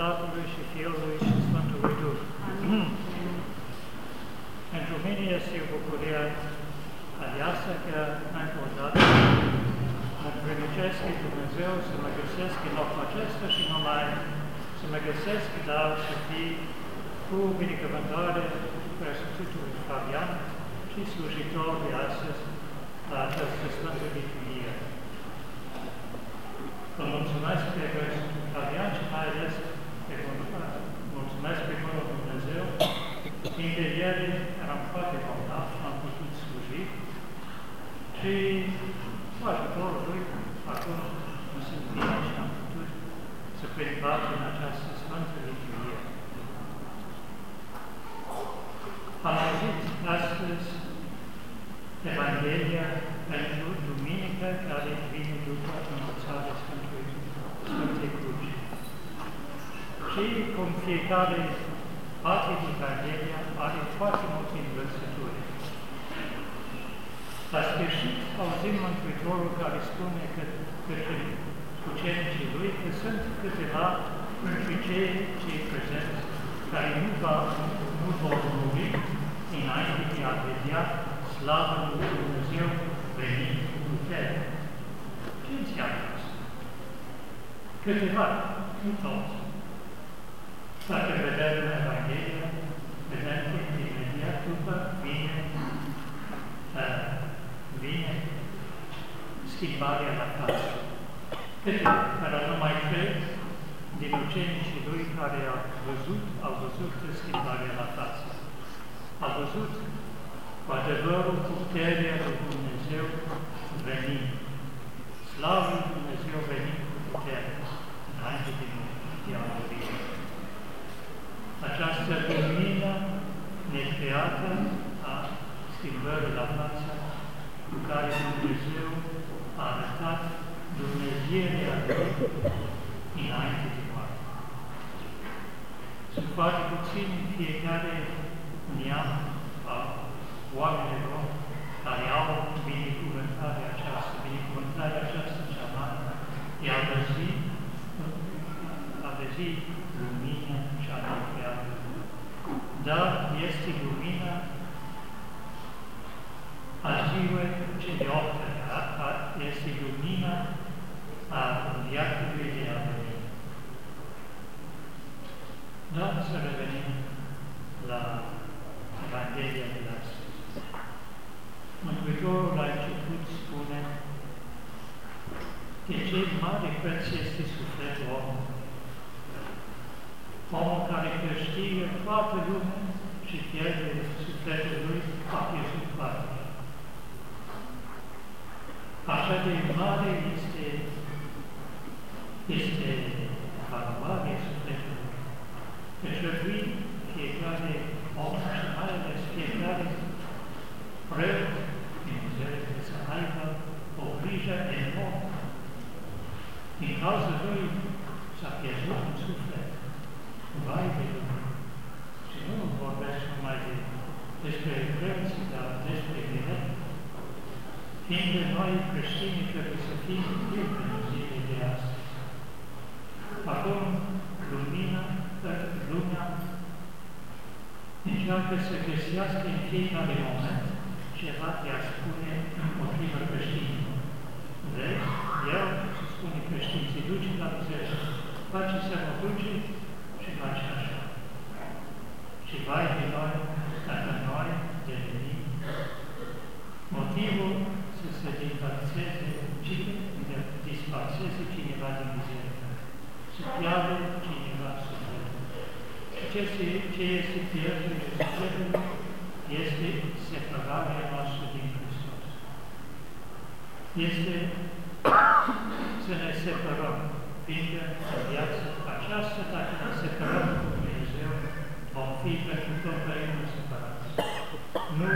Tatălui și Fiului și Sfântului Duh. Amin. Pentru mine este o bucurie aleasă că încă o dată mă primicesc pe Dumnezeu să mă găsesc în locul acesta și numai să mă găsesc, dar să fii cu binecuvântare Preasfințitului Fabian și slujitor de astăzi la această Sfântă Liturghie. Vă mulțumesc pe Preasfințitul Fabian și mai ales pe mulțumesc pe Bunul Dumnezeu, fiindcă ieri eram foarte bolnav și am putut sluji și cu ajutorul lui, acum mă simt bine și am putut să prind parte în această Sfântă Liturghie. Am auzit astăzi Evanghelia pentru Duminică care vine după învățarea Sfântului Sfântei Cruci. Și cum fiecare parte din Evanghelia are foarte multe învățături. La sfârșit auzim Mântuitorul care spune că către ucenicii lui că sunt câteva între cei cei prezenți care nu, va, nu vor muri înainte de a vedea slavă lui Dumnezeu venit cu putere. Ce înseamnă asta? Câteva, nu toți. Dacă vedem în Evanghelie, vedem că imediat după vine, uh, vine schimbarea la față. Câteva, care nu mai cred, din ucenicii lui care au văzut, au văzut schimbarea la față. Au văzut cu adevărul puterea lui Dumnezeu venind. Slavă lui Dumnezeu venind cu putere, înainte de diavolie. Această lumină necreată a schimbării la față cu care Dumnezeu a arătat Dumnezeirea Lui înainte de moarte. Sunt foarte puțini în fiecare neam a oamenilor care au binecuvântarea aceasta, binecuvântarea aceasta cea mare, de a văzi, a văzi lumina cea necreată. Dar este lumina a ziua ce de optă, este lumina a viacului de a veni. Da, să revenim la Evanghelia de astăzi. Mântuitorul la început spune că ce mare preț este sufletul omului. Omul care câștigă toată lumea și pierde sufletul lui, a pierdut toată. Așa de mare este, este valoarea sufletului. Că trebuie fiecare om și mai ales fiecare preot din biserică să aibă o grijă enormă. Din cauza lui s-a pierdut un suflet. Vai de Dumnezeu. Și nu vorbesc numai de, despre preoții, dar despre mine, fiindcă noi creștini trebuie să fim liberi în zilele de astăzi. Acum, lumina, lumea încearcă să găsească în fiecare moment ceva de a spune împotriva creștinilor. Vezi? El se spune creștin, se duce la biserică, face să mă duce și face așa. Și vai de noi, dacă noi devenim motivul să se disparseze, cine, disparseze cineva din biserică, să piardă cineva sufletul. Și ce, se, ce este pierderea sufletului este separarea noastră din Hristos. Este să ne separăm, fiindcă în viața aceasta, dacă ne separăm cu Dumnezeu, vom fi pentru totdeauna separați. Nu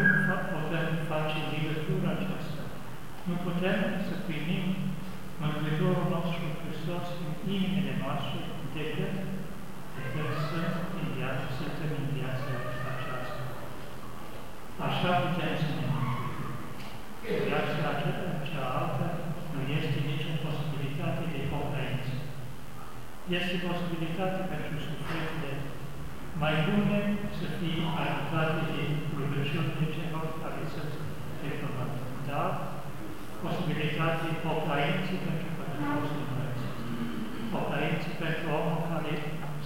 putem face legătura aceasta. Nu putem să primim Mântuitorul nostru Hristos în inimile noastre decât, decât să în viață, suntem în viața aceasta. Așa putem să ne mântuim. Viața cea altă nu este nicio posibilitate de pocăință. este posibilitate pentru sufletele mai bune să fie ajutate de rugăciunile celor care sunt reclamate. Dar posibilitate pocăinții pentru păcătosul Dumnezeu. Pocăinții pentru omul care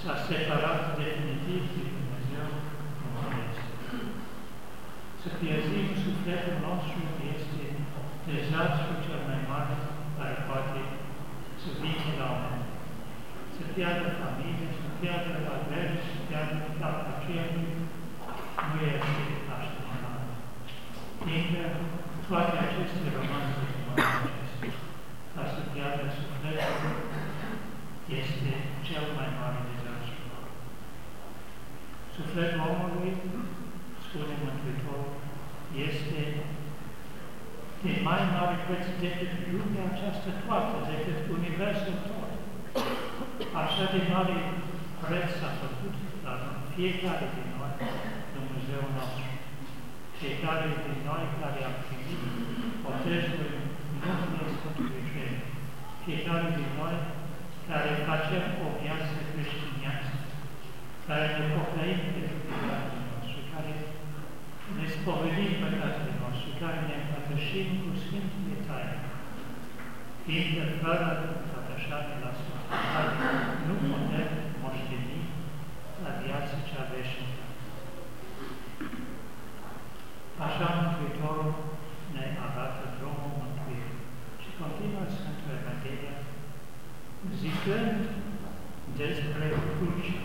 s-a separat definitiv de Dumnezeu Dumnezeu. Să pierzim sufletul nostru este dezastrul cel mai mare care poate să vină la om. Să piardă familie, să piardă averi, să piardă capul cerului, nu este așteptat. Fiindcă toate aceste romanțe românești, ca să piardă sufletul, este cel mai mare dezastru. Sufletul omului, spune Mântuitorul, este de mai mare preț decât lumea aceasta toată, decât universul tot. Așa de mare preț s-a făcut la fiecare din noi, Dumnezeu nostru. Fiecare din noi care am primit botezul numele Sfântului Cer. Fiecare din noi care facem o viață creștinească, care ne pocăim pentru păcatele noastre, care ne spovedim păcatele noastre, care ne împărtășim cu Sfintele Taine. Fiindcă fără împărtășare la Sfântul nu putem moșteni la viața cea veșnică. Așa Mântuitorul ne arată drumul mântuirii. Și continuă Sfântul Evanghelia zicând despre cruce,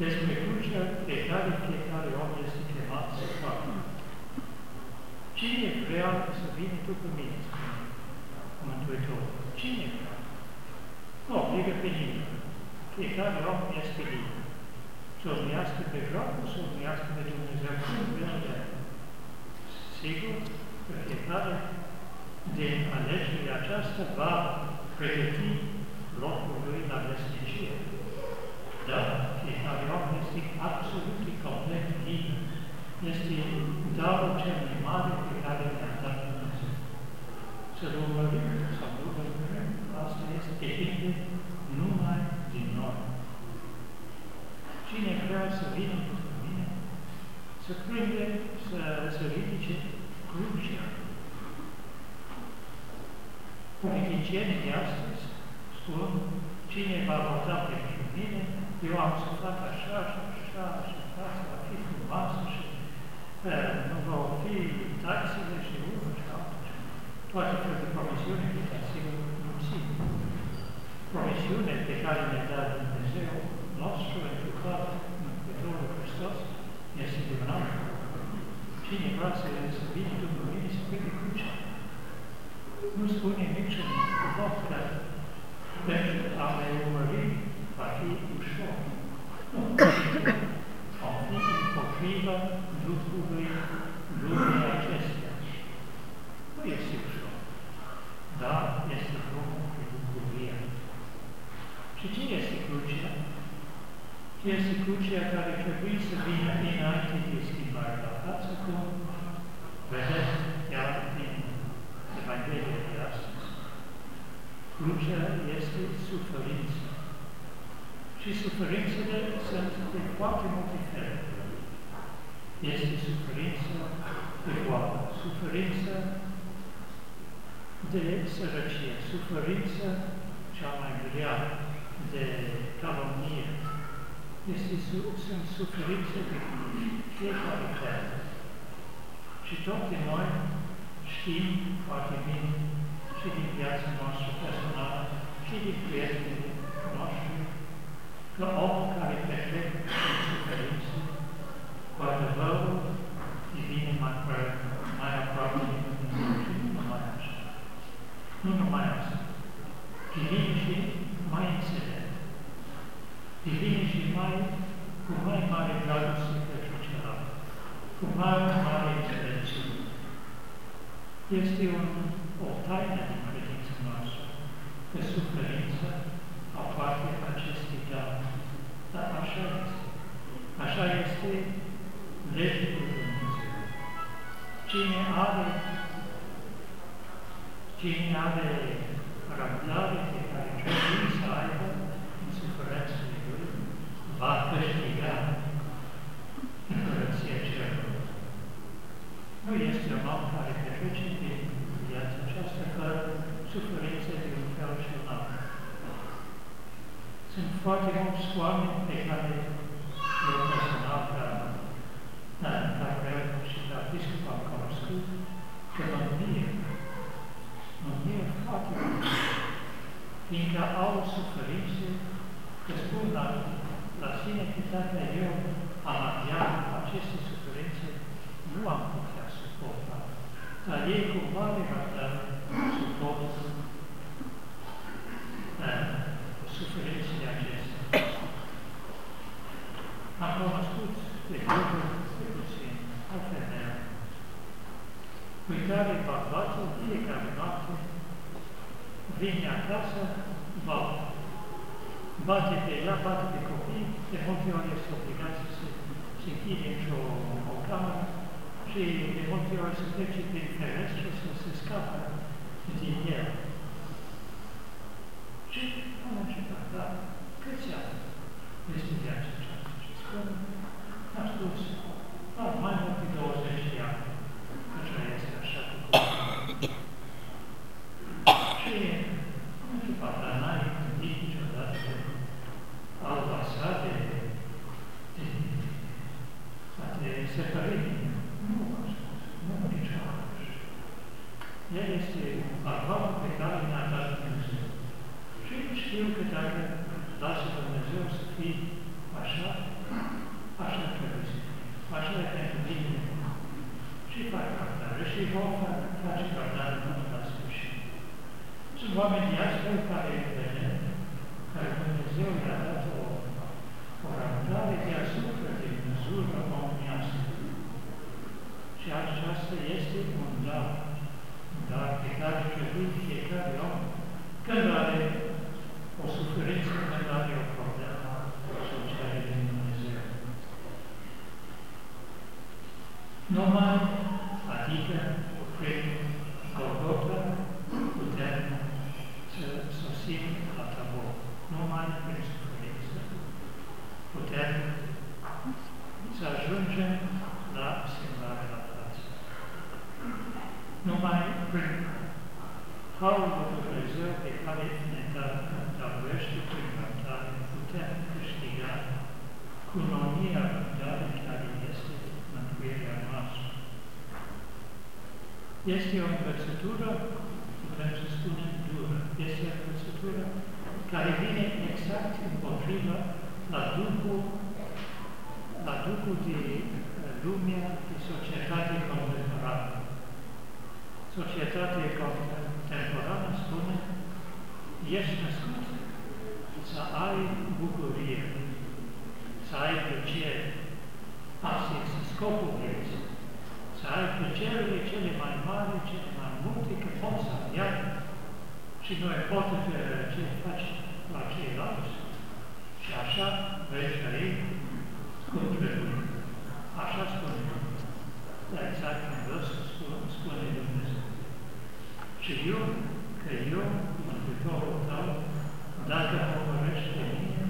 despre crucea pe care fiecare om este chemat să facă. Cine vrea să vină după mine, spune Mântuitorul? Cine vrea? Nu obligă pe nimeni. Fiecare om este liber. Să urmească pe groapă, să urmească pe Dumnezeu, cum vrea el. Sigur că fiecare din alegerea aceasta va pregăti locul lui la vesnicie. Dar fiecare om este absolut complet liber. Este darul cel mai mare pe care ne-a dat Dumnezeu. Să-L urmărim sau nu urmărim, asta este depinde numai din noi. Cine vrea să vină după mine, să prinde, să, să ridice crucea. Politicienii de astăzi spun, cine va vota pentru mine, eu am să fac așa și așa și asta va fi frumoasă și uh, nu vor fi taxele și unul și altul. Toate felul de promisiuni pe care sigur nu țin. Promisiune pe care ne dă Dumnezeu nostru întrucat Mântuitorul Hristos este de un alt. Cine vrea să, să vină după mine să prinde crucea. Nu spune niciun cuvânt că pentru a ne urmări va fi ușor. A fi împotriva lucrului lumii acestea. Nu este ușor, dar este drumul cu bucuria. Și ce este crucea? Ce este crucea care trebuie să vină înainte de schimbare la față, cum vedeți chiar din Evanghelia de astăzi. Crucea este suferință. Și suferințele sunt de foarte multe feluri. Este suferință de boală, suferință de sărăcie, suferință cea mai grea de calomnie. Este, sunt suferințe de fiecare fel. Și toate noi știm foarte bine și din viața noastră personală și din prietenii noștri că omul care petrec în suferință, cu adevărul devine mai, mai aproape de Dumnezeu și nu numai așa. Nu numai asta. Devine și mai înțelept. Devine și mai, cu mai mare dragoste pentru celălalt. Cu mai mare înțelepciune. Este un, o taină din credința noastră, că suferința aparte acestui dar. Dar așa este. Așa este legea lui Dumnezeu. Cine are, cine are răbdare fiindcă au suferit și că spun la, la sine că Absoluto. Duhul, la Duhul de eh, lumea, de societate contemporană. Societatea contemporană spune, ești născut să ai bucurie, să ai plăcere. Asta este scopul vieții. Să ai plăcerile cele mai mari, cele mai multe, că poți să avea și noi poate pe ce faci la ceilalți. Și așa Vezi aici? Cuvântul. Așa spune. Da, exact în rost spune Dumnezeu. Și eu, că eu, Mântuitorul tău, dacă hotărăști pe mine,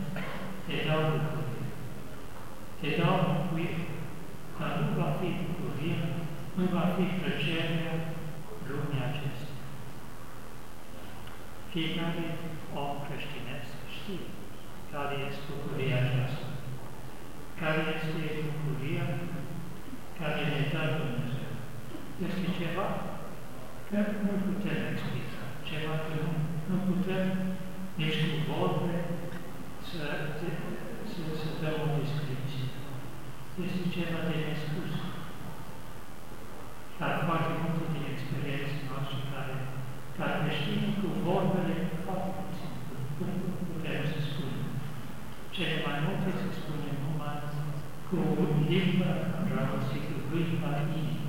te dau bucurie. Te dau bucurie, dar nu va fi bucurie, nu va fi plăcerea lumii acestea. Fiecare om creștinesc știe care este bucuria aceasta, care este bucuria care ne dă Dumnezeu. Este ceva care nu putem explica, ceva că nu, nu putem nici cu vorbe să, de, să, să dăm o descripție. Este ceva de nespus. Dar foarte multe din experiențe noastră care, care creștinii cu vorbele nu se spune numai cu limba, vreau să cu limba inimii.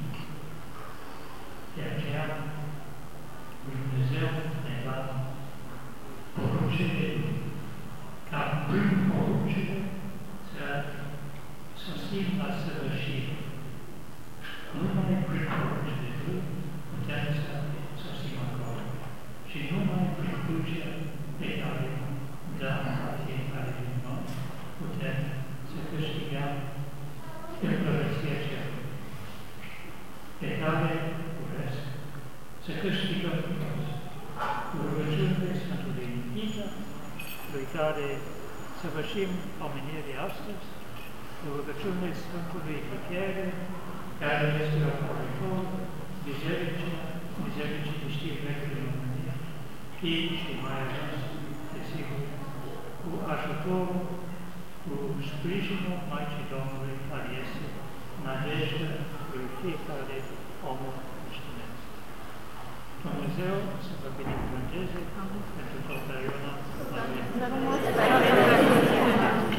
Dumnezeu să vă binecuvânteze pentru tot perioada. Amin.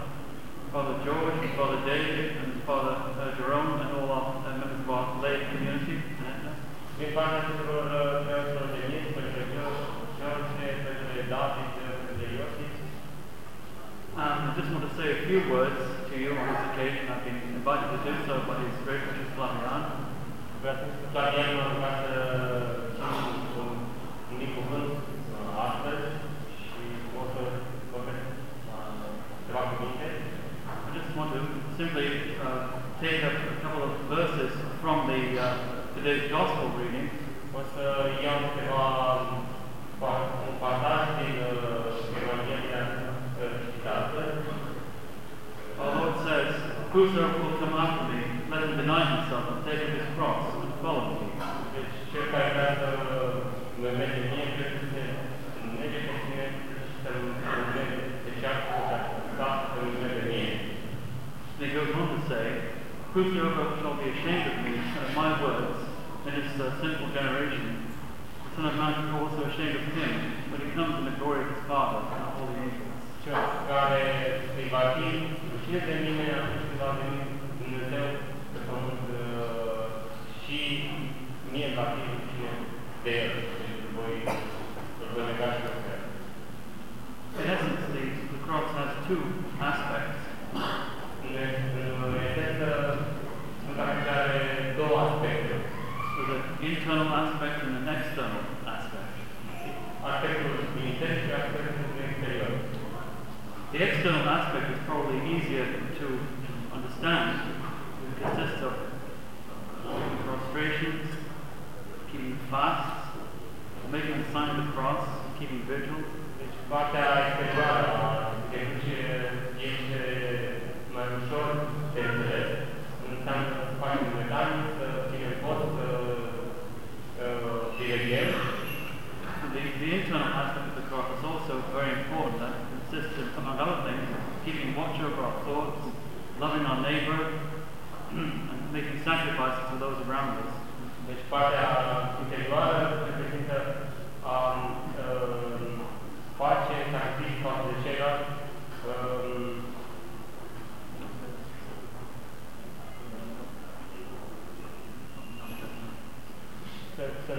Father George and Father David and Father uh, Jerome and all our uh, members of our lay community. Give. Um, I just want to say a few words to you on this occasion. I've been invited to do so by His Grace Flavian. Flavian, Today's Gospel reading o să young câteva un. Our Lord says, Whosoever will come after me, let him deny himself and take up his cross and follow me. And uh, he goes on to say, Whosoever shall be ashamed of me and of my words, sinful generation, the Son of Man is also ashamed of him when he comes in the glory of his Father and the holy angels. In essence, the, the cross has two aspects. În esență, sunt care două aspecte. So the internal aspect and an external aspect. The external aspect is probably easier to understand. It consists of prostrations, keeping fasts, making the sign of the cross, keeping vigil. The, the internal aspect of the Torah is also very important. That consists among other things, keeping watch over our thoughts, loving our neighbor, and making sacrifices for those around us. Deci partea interioară reprezintă a face sacrificii față de ceilalți, Uh,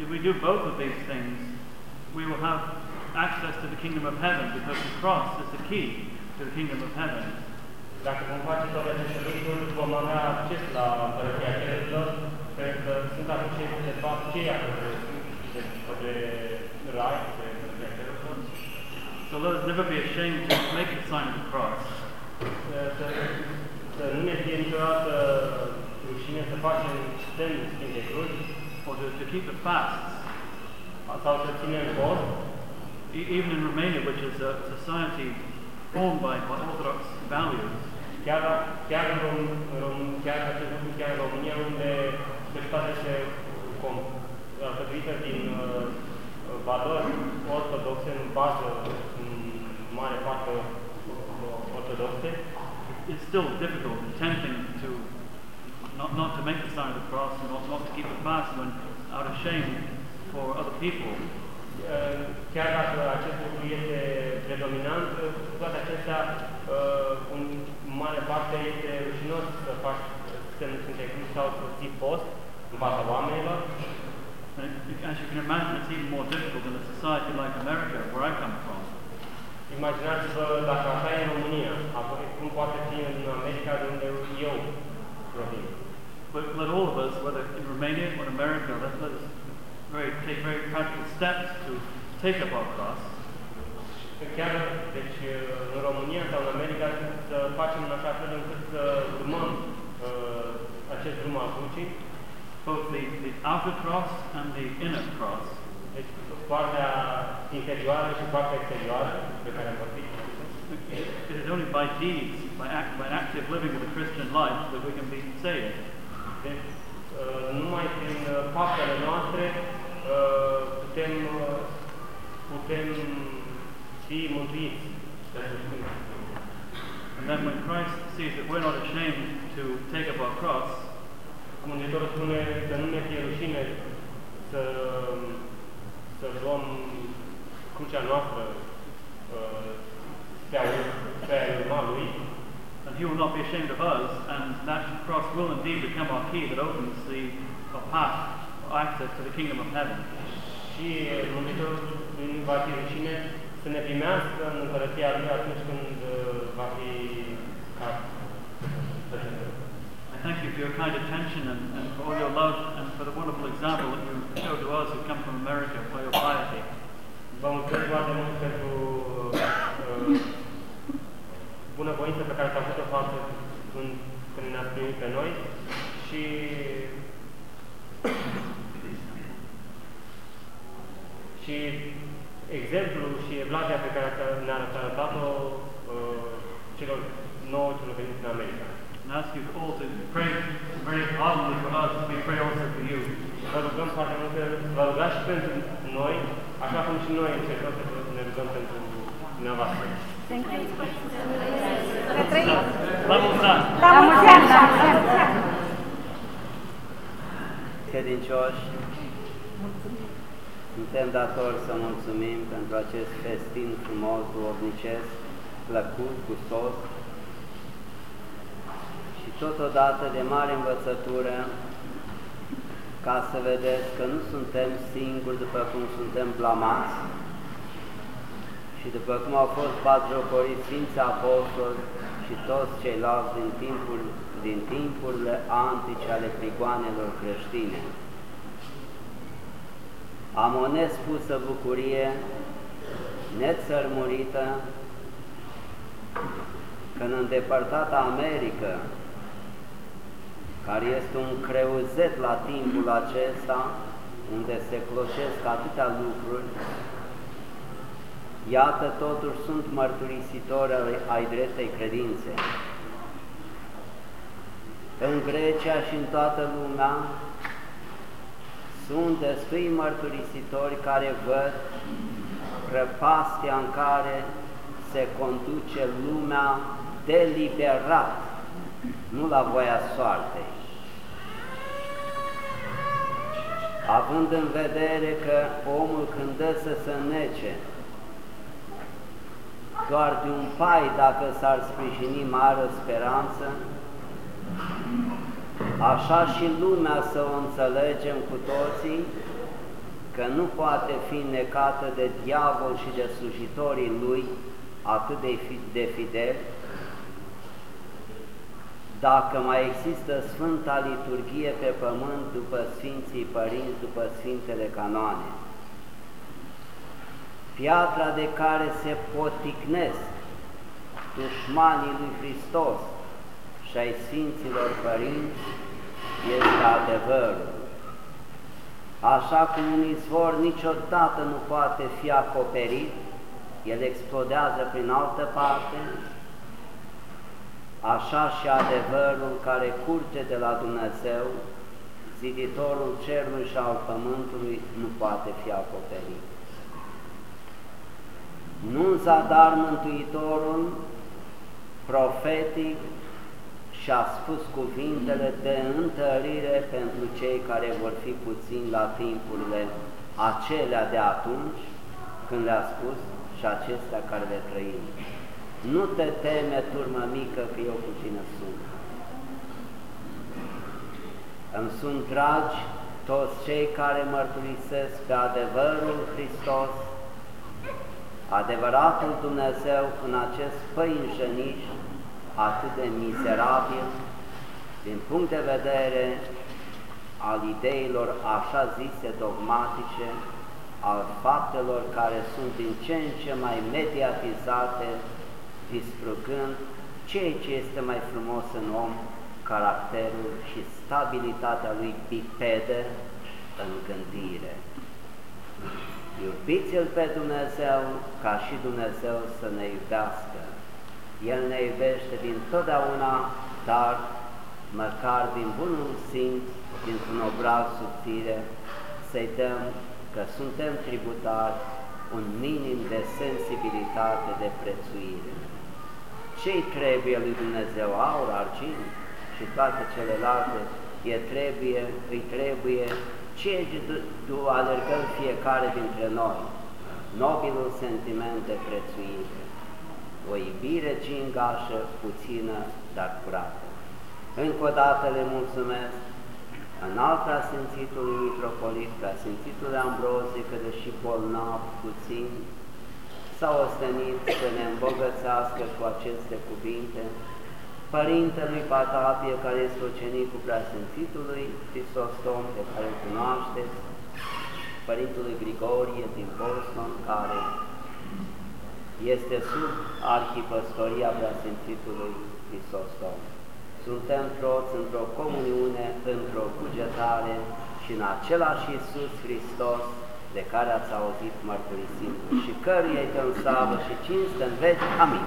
if we do both of these things, we will have access to the kingdom of heaven because the cross is the key to the kingdom of heaven. Dacă vom face toate aceste lucruri, vom avea acces la cerurilor, pentru că sunt atunci de fapt rai, cerurilor. So let us never be ashamed to make the sign of the cross. să, să nu ne fie niciodată rușine să facem semn Sfinte Cruci, or to, to keep it fast. sau să ținem post. Even in Romania, which is a society formed by, Orthodox values, chiar, chiar, în, Rom, Rom, chiar acest lucru, chiar în România, unde deci societatea se alcătuită din uh, valori ortodoxe, în bază, în mare parte uh, ortodoxe, It's still difficult and tempting to not, not to make the sign of the cross and not, not to keep the fast when out of shame for other people. Uh, chiar dacă acest lucru este predominant, uh, toate acestea, uh, în mare parte este rușinos să faci semnul Sfintei Cruci sau să ții post în fața oamenilor. And as you can imagine, it's even more difficult in a society like America, where I come from. Imaginați-vă dacă așa e în România, apoi cum poate fi în America de unde eu provin. But let all of us, whether in Romania or in America, let, let us very, take very practical steps to take up our cross. Chiar, deci, în România sau în America, să facem în așa fel încât să urmăm uh, acest drum al crucii, both the, the outer cross and the inner cross, deci partea interioară și partea exterioară de care am vorbit. it it is only by deeds, by, act, by an active living of the Christian life, that we can be saved. Deci, uh, numai prin uh, faptele noastre uh, putem, uh, putem fi mântuiți. And then when Christ sees that we're not ashamed to take up our cross, Mântuitorul spune să nu ne fie rușine să, să luăm crucea noastră uh, pe a, pe a urma Lui, and He will not be ashamed of us, and that cross will indeed become our key that opens the our path, or access to the kingdom of heaven. și Mântuitorul nu va fi rușine să ne primească în Împărăția Lui atunci când uh, va fi ca I thank you for your kind attention and, and for all your love and for the wonderful example that you show to us who come from America by your piety. Vă mulțumesc foarte mult pentru uh, bunăvoință pe care ați avut-o față când, când ne-ați primit pe noi și și exemplul și evlavia pe care ați- ne-ați arătat-o uh, celor nouă celor veniți în America. And ask you all to pray very ardently for us as we pray also for you. Vă rugăm foarte mult să vă rugați și pentru noi, așa cum și noi încercăm să ne rugăm pentru dumneavoastră. Să trăim! La mulți ani! La mulți ani! La mulți ani! credincioși, suntem datori să mulțumim pentru acest festin frumos, duovnicesc, plăcut, gustos și totodată de mare învățătură ca să vedeți că nu suntem singuri după cum suntem blamați și după cum au fost batjocoriți Sfinții Apostoli și toți ceilalți din, timpul, din timpurile antice ale prigoanelor creștine. Am o nespusă bucurie, nețărmurită, că în îndepărtata America, care este un creuzet la timpul acesta, unde se cloșesc atâtea lucruri, iată totuși sunt mărturisitori ai- ai dreptei credințe. În Grecia și în toată lumea sunt destui mărturisitori care văd prăpastia în care se conduce lumea deliberat, nu la voia soartei. Având în vedere că omul când dă să se nece, doar de un pai dacă s-ar sprijini mare speranță, așa și lumea să o înțelegem cu toții, că nu poate fi necată de diavol și de slujitorii lui atât de, fi- de fidel, dacă mai există Sfânta Liturghie pe pământ după Sfinții Părinți, după Sfintele Canoane. Piatra de care se poticnesc dușmanii lui Hristos și ai Sfinților Părinți este adevărul. Așa cum un izvor niciodată nu poate fi acoperit, el explodează prin altă parte, așa și adevărul care curge de la Dumnezeu, ziditorul cerului și al pământului, nu poate fi acoperit. Nu în zadar Mântuitorul profetic și-a spus cuvintele de întărire pentru cei care vor fi puțini la timpurile acelea de atunci, când le-a spus și acestea care le trăim. Nu te teme, turmă mică, că eu cu tine sunt. Îmi sunt dragi toți cei care mărturisesc pe adevărul Hristos, adevăratul Dumnezeu în acest păinjeniș atât de mizerabil din punct de vedere al ideilor așa zise dogmatice, al faptelor care sunt din ce în ce mai mediatizate, distrugând ceea ce este mai frumos în om, caracterul și stabilitatea lui bipede în gândire. Iubiți-L pe Dumnezeu ca și Dumnezeu să ne iubească. El ne iubește din totdeauna, dar măcar din bunul simț, dintr-un obraz subțire, să-i dăm că suntem tributari un minim de sensibilitate, de prețuire. Ce-i trebuie lui Dumnezeu? Aur, argint și toate celelalte, e trebuie, îi trebuie. Ce du alergăm fiecare dintre noi, nobilul sentiment de prețuire, o iubire gingașă, puțină, dar curată. Încă o dată le mulțumesc. În alta Sfințitului Mitropolit, Sfințitul Ambrozie, că deși bolnav puțin, s-a ostenit să ne îmbogățească cu aceste cuvinte, Părintelui Patapie, care este ucenicul Preasfințitului Hristostom, pe care îl cunoașteți, Părintelui Grigorie din Boston, care este sub arhipăstoria Preasfințitului Hristostom. Suntem toți într-o comuniune, într-o cugetare și în același Iisus Hristos de care ați auzit mărturisind și căruia îi dăm slavă și cinste în veci. Amin.